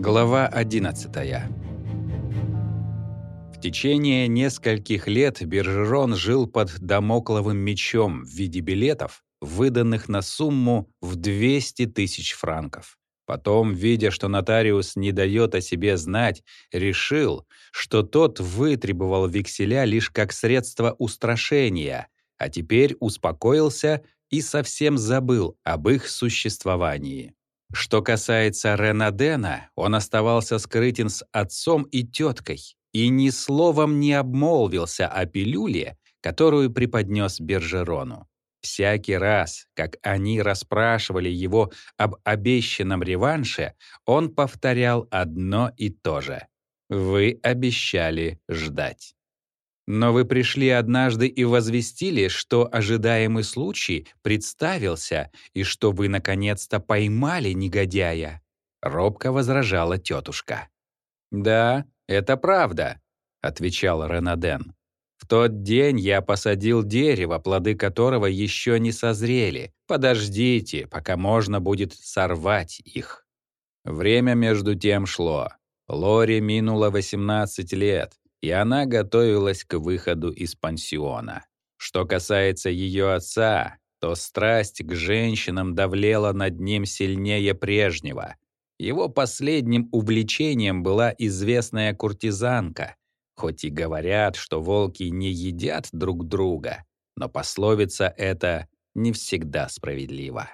Глава 11 В течение нескольких лет Бержерон жил под домокловым мечом в виде билетов, выданных на сумму в 200 тысяч франков. Потом, видя, что нотариус не дает о себе знать, решил, что тот вытребовал векселя лишь как средство устрашения, а теперь успокоился и совсем забыл об их существовании. Что касается Ренадена, он оставался скрытен с отцом и теткой и ни словом не обмолвился о пилюле, которую преподнес Бержерону. Всякий раз, как они расспрашивали его об обещанном реванше, он повторял одно и то же. «Вы обещали ждать». Но вы пришли однажды и возвестили, что ожидаемый случай представился и что вы наконец-то поймали негодяя. Робко возражала тетушка. «Да, это правда», — отвечал Ренаден. «В тот день я посадил дерево, плоды которого еще не созрели. Подождите, пока можно будет сорвать их». Время между тем шло. Лори минуло 18 лет, и она готовилась к выходу из пансиона. Что касается ее отца, то страсть к женщинам давлела над ним сильнее прежнего. Его последним увлечением была известная куртизанка, хоть и говорят, что волки не едят друг друга, но пословица эта не всегда справедлива.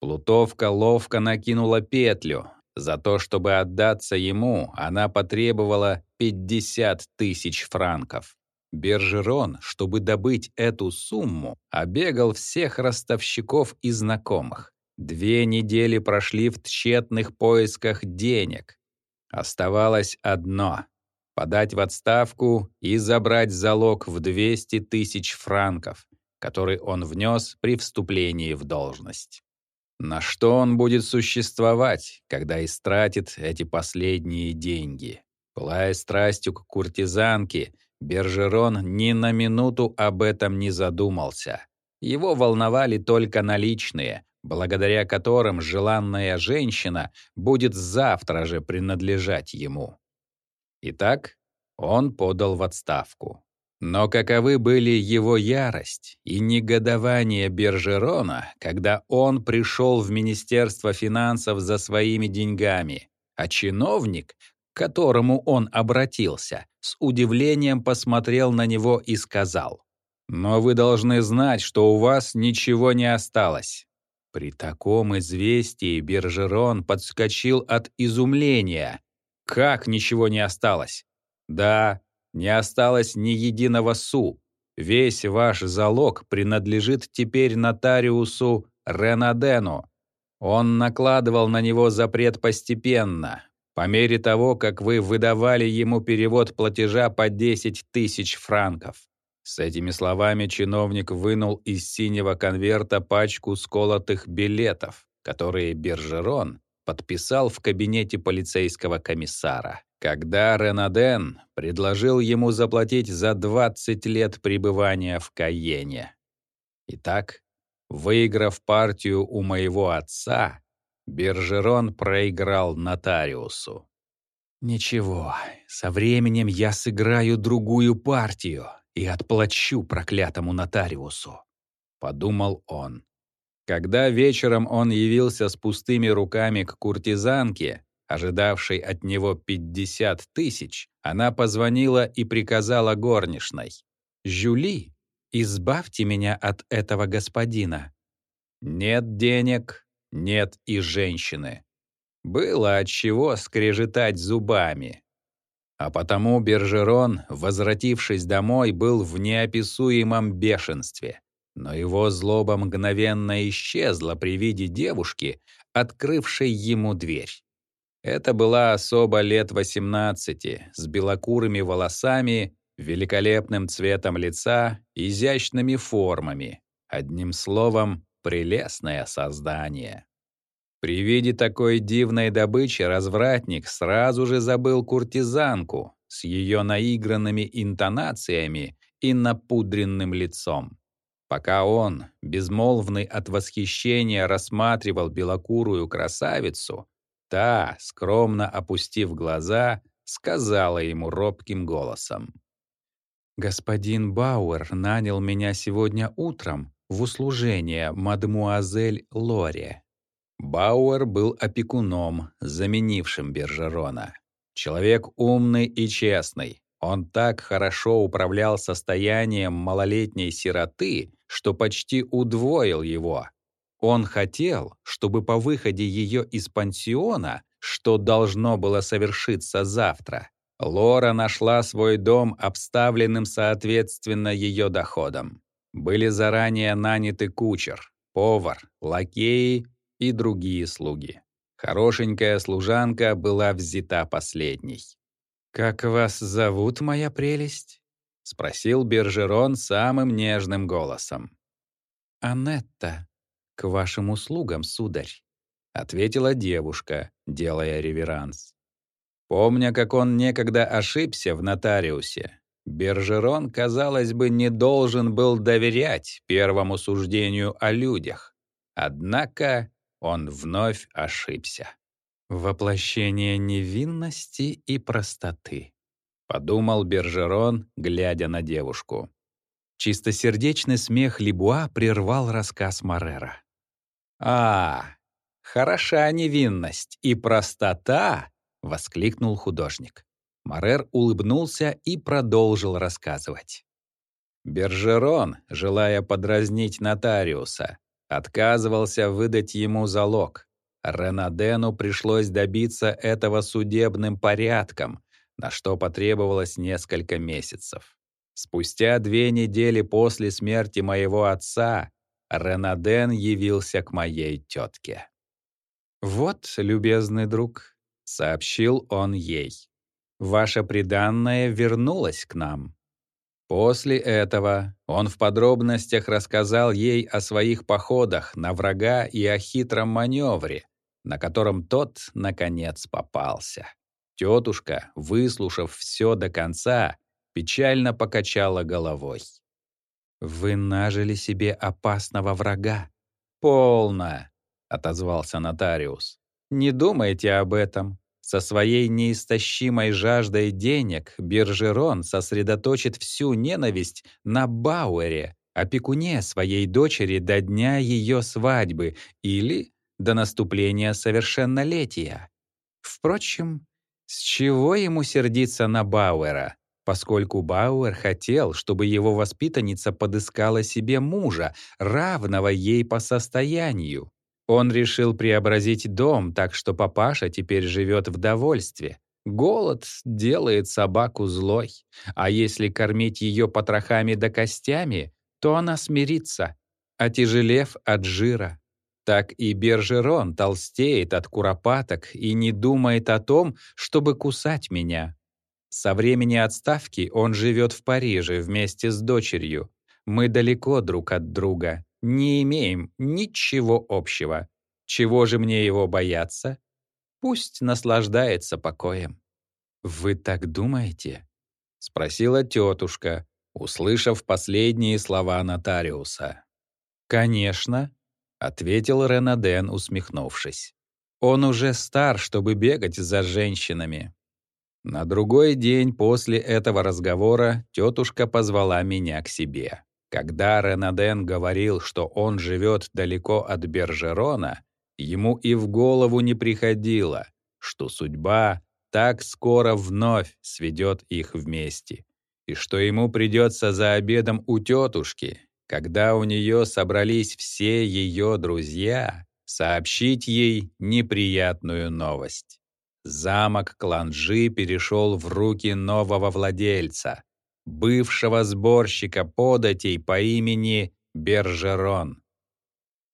Плутовка ловко накинула петлю, за то, чтобы отдаться ему, она потребовала 50 тысяч франков. Бержерон, чтобы добыть эту сумму, обегал всех ростовщиков и знакомых. Две недели прошли в тщетных поисках денег. Оставалось одно — подать в отставку и забрать залог в 200 тысяч франков, который он внес при вступлении в должность. На что он будет существовать, когда истратит эти последние деньги? Пылая страстью к куртизанке, Бержерон ни на минуту об этом не задумался. Его волновали только наличные, благодаря которым желанная женщина будет завтра же принадлежать ему. Итак, он подал в отставку. Но каковы были его ярость и негодование Бержерона, когда он пришел в Министерство финансов за своими деньгами, а чиновник, к которому он обратился, с удивлением посмотрел на него и сказал, «Но вы должны знать, что у вас ничего не осталось». При таком известии Бержерон подскочил от изумления. «Как ничего не осталось?» «Да, не осталось ни единого су. Весь ваш залог принадлежит теперь нотариусу Ренадену. Он накладывал на него запрет постепенно, по мере того, как вы выдавали ему перевод платежа по 10 тысяч франков. С этими словами чиновник вынул из синего конверта пачку сколотых билетов, которые Бержерон подписал в кабинете полицейского комиссара. Когда Ренаден предложил ему заплатить за 20 лет пребывания в Каене. Итак, выиграв партию у моего отца, Бержерон проиграл нотариусу. «Ничего, со временем я сыграю другую партию и отплачу проклятому нотариусу», — подумал он. Когда вечером он явился с пустыми руками к куртизанке, ожидавшей от него 50 тысяч, она позвонила и приказала горничной. «Жюли, избавьте меня от этого господина». Нет денег, нет и женщины. Было от чего скрежетать зубами. А потому Бержерон, возвратившись домой, был в неописуемом бешенстве. Но его злоба мгновенно исчезла при виде девушки, открывшей ему дверь. Это была особа лет 18, с белокурыми волосами, великолепным цветом лица, изящными формами. Одним словом, прелестное создание. При виде такой дивной добычи развратник сразу же забыл куртизанку с ее наигранными интонациями и напудренным лицом. Пока он, безмолвный от восхищения, рассматривал белокурую красавицу, та, скромно опустив глаза, сказала ему робким голосом. «Господин Бауэр нанял меня сегодня утром в услужение мадмуазель Лоре». Бауэр был опекуном, заменившим Бержерона. Человек умный и честный. Он так хорошо управлял состоянием малолетней сироты, что почти удвоил его. Он хотел, чтобы по выходе ее из пансиона, что должно было совершиться завтра, Лора нашла свой дом обставленным соответственно ее доходам. Были заранее наняты кучер, повар, лакеи и другие слуги. Хорошенькая служанка была взята последней. «Как вас зовут, моя прелесть?» — спросил Бержерон самым нежным голосом. «Анетта, вашим услугам, сударь», — ответила девушка, делая реверанс. Помня, как он некогда ошибся в нотариусе, Бержерон, казалось бы, не должен был доверять первому суждению о людях. Однако он вновь ошибся. «Воплощение невинности и простоты», — подумал Бержерон, глядя на девушку. Чистосердечный смех Либуа прервал рассказ Марера. «А, хороша невинность и простота!» — воскликнул художник. Марер улыбнулся и продолжил рассказывать. Бержерон, желая подразнить нотариуса, отказывался выдать ему залог, Ренадену пришлось добиться этого судебным порядком, на что потребовалось несколько месяцев. Спустя две недели после смерти моего отца Ренаден явился к моей тетке. «Вот, любезный друг», — сообщил он ей, — «ваша приданная вернулась к нам». После этого он в подробностях рассказал ей о своих походах на врага и о хитром маневре, на котором тот, наконец, попался. Тетушка, выслушав все до конца, печально покачала головой. «Вы нажили себе опасного врага». «Полно», — отозвался нотариус. «Не думайте об этом. Со своей неистощимой жаждой денег Биржерон сосредоточит всю ненависть на Бауэре, опекуне своей дочери до дня ее свадьбы или до наступления совершеннолетия. Впрочем, с чего ему сердиться на Бауэра, поскольку Бауэр хотел, чтобы его воспитанница подыскала себе мужа, равного ей по состоянию. Он решил преобразить дом так, что папаша теперь живет в довольстве. Голод делает собаку злой, а если кормить ее потрохами да костями, то она смирится, отяжелев от жира так и Бержерон толстеет от куропаток и не думает о том, чтобы кусать меня. Со времени отставки он живет в Париже вместе с дочерью. Мы далеко друг от друга, не имеем ничего общего. Чего же мне его бояться? Пусть наслаждается покоем. «Вы так думаете?» — спросила тетушка, услышав последние слова нотариуса. «Конечно», ответил Ренаден, усмехнувшись. Он уже стар, чтобы бегать за женщинами. На другой день после этого разговора тетушка позвала меня к себе. Когда Ренаден говорил, что он живет далеко от Бержерона, ему и в голову не приходило, что судьба так скоро вновь сведет их вместе, и что ему придется за обедом у тетушки когда у нее собрались все ее друзья, сообщить ей неприятную новость. Замок Кланжи перешел в руки нового владельца, бывшего сборщика податей по имени Бержерон.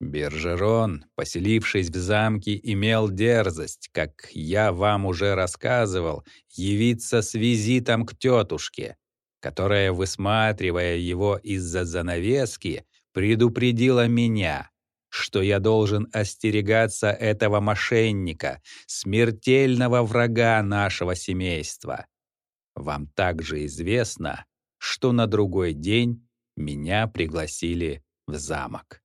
Бержерон, поселившись в замке, имел дерзость, как я вам уже рассказывал, явиться с визитом к тетушке, которая, высматривая его из-за занавески, предупредила меня, что я должен остерегаться этого мошенника, смертельного врага нашего семейства. Вам также известно, что на другой день меня пригласили в замок.